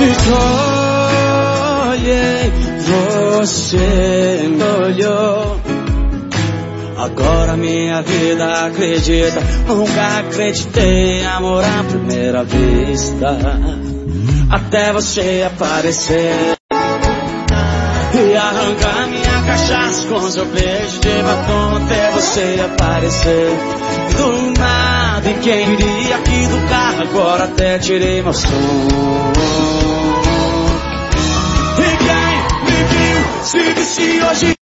Escolhei, você me olhou. Agora minha vida acredita. Nunca acreditei em amor à primeira vista. Até você aparecer. E arrancar minha cachaça com seu beijo de batom até você aparecer. Do e quem diria aqui do carro agora até tirei meu som. E quem me viu se visse hoje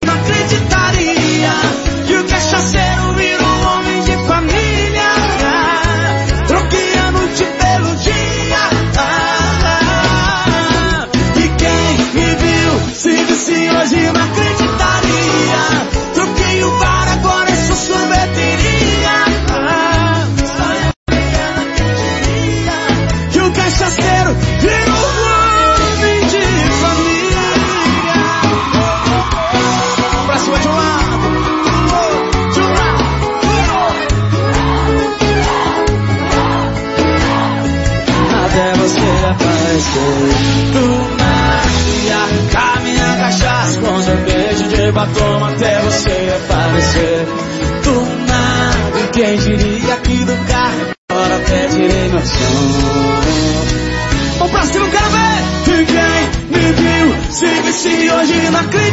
você aparecer do nada e arrancar minha cachaça com beijo de batom até você aparecer do nada. Quem diria aqui do carro agora até tirei meu som. Vamos pra cima, quero ver! E quem me viu, se hoje não acreditar.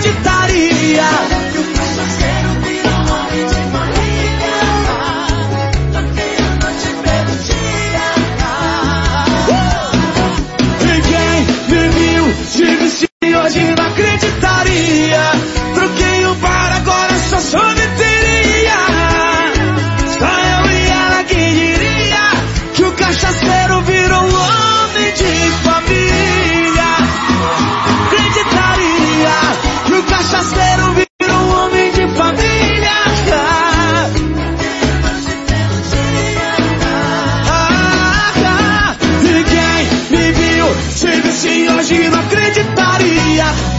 día